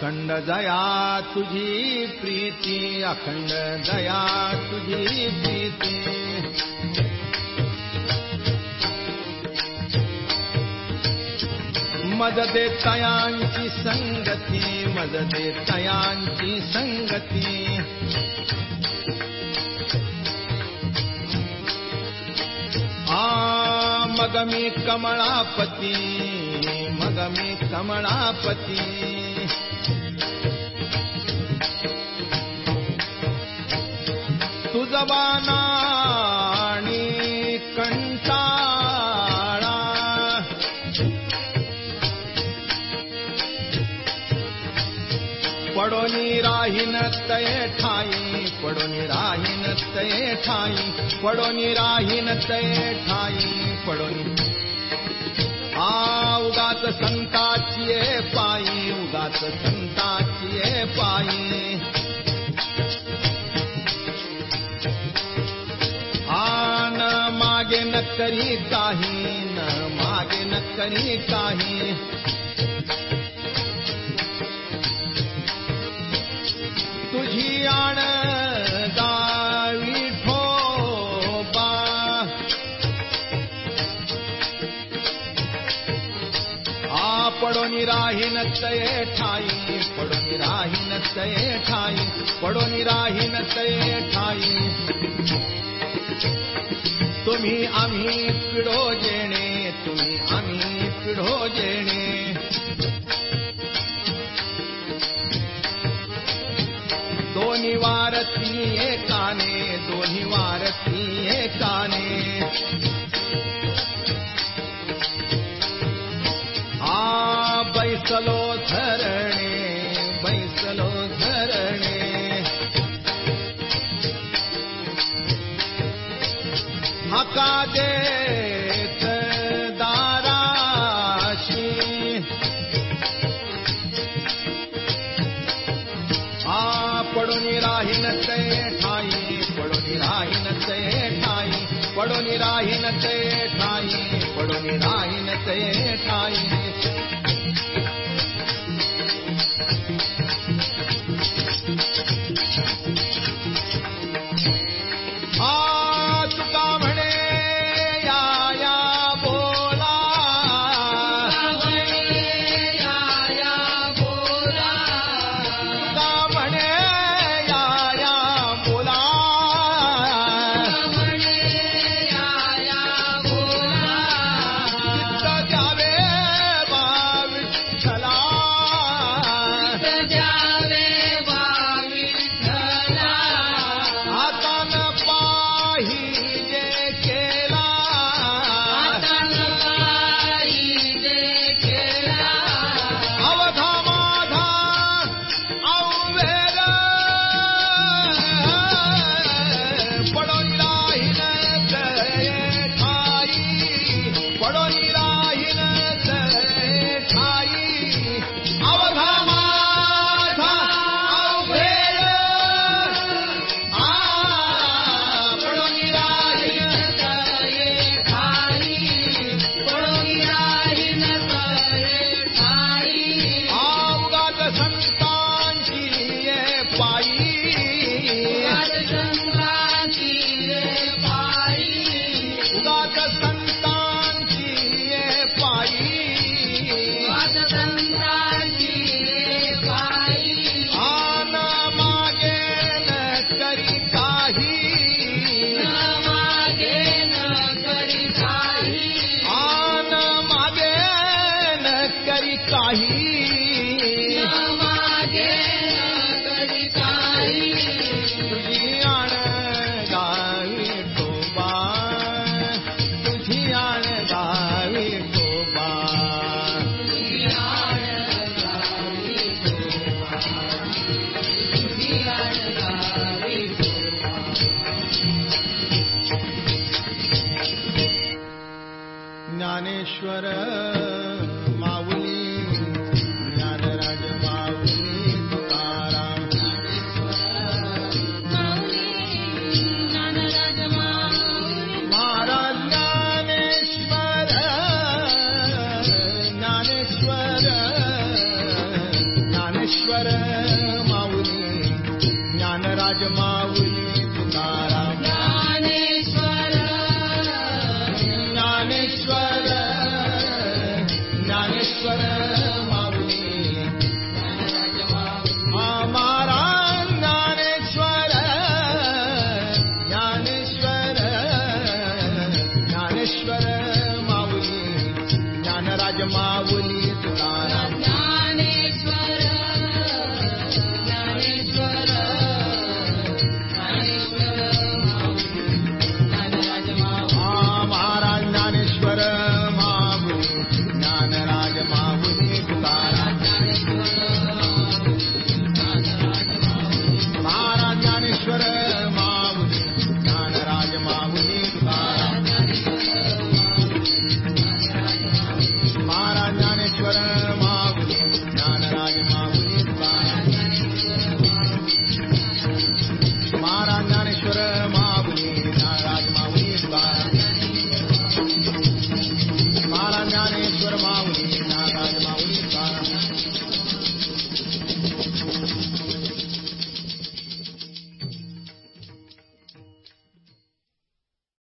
अखंड दया तुझी प्रीती अखंड दया तुझी प्रीती। मद दे तयांची संगती मद दे तयांची संगती। आ मग मी कमळापती मग मी कमळापती कंटाळा पडोनी राहीन तये ठाई पडोनी राहीन तये ठाई पडोनी राहीन तये ठाई पडोनी आ उगाच संताची पायी उगाच संताची करी काही न मागे न करी काही. तुझी आण गावी ठोबा. आ पडोनी राहीन तये ठाई पडोनी राहीन तये ठाई पडोनी राहीन तये ठाई तुम्ही आम्ही पिढो जेणे, तुम्ही आम्ही पिढो जेणे। दोन्ही वारती एकाने दोन्ही वारती एकाने आ, बैसलो हका देत दाराशी। आ पडून राहीन ते ठाई पडून राहीन ते ठाई